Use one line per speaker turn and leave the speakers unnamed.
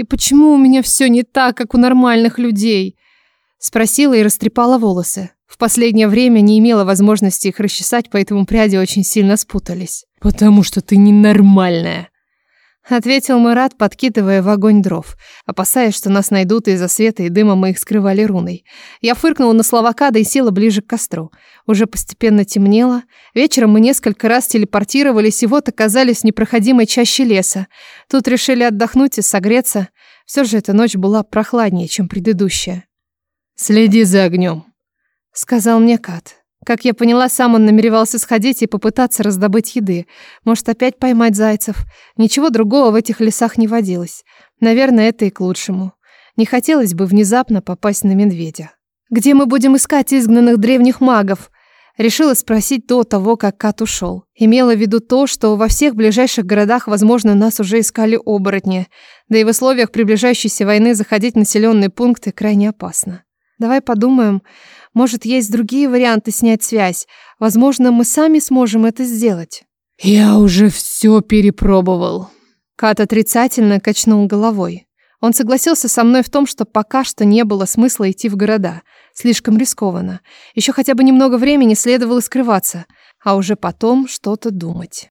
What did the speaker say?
И почему у меня все не так, как у нормальных людей? Спросила и растрепала волосы. В последнее время не имела возможности их расчесать, поэтому пряди очень сильно спутались.
Потому что ты ненормальная.
Ответил Мурат, подкидывая в огонь дров, опасаясь, что нас найдут из-за света и дыма мы их скрывали руной. Я фыркнула на словакада и села ближе к костру. Уже постепенно темнело. Вечером мы несколько раз телепортировались и вот оказались непроходимой чаще леса. Тут решили отдохнуть и согреться. Все же эта ночь была прохладнее, чем предыдущая.
«Следи за огнем», —
сказал мне Кат. Как я поняла, сам он намеревался сходить и попытаться раздобыть еды. Может, опять поймать зайцев. Ничего другого в этих лесах не водилось. Наверное, это и к лучшему. Не хотелось бы внезапно попасть на медведя. «Где мы будем искать изгнанных древних магов?» Решила спросить до того, как Кат ушел. Имела в виду то, что во всех ближайших городах, возможно, нас уже искали оборотни. Да и в условиях приближающейся войны заходить в населенные пункты крайне опасно. Давай подумаем. Может, есть другие варианты снять связь. Возможно, мы сами сможем это сделать.
Я уже все перепробовал.
Кат отрицательно качнул головой. Он согласился со мной в том, что пока что не было смысла идти в города. Слишком рискованно. Еще хотя бы немного времени следовало скрываться, а уже потом что-то думать.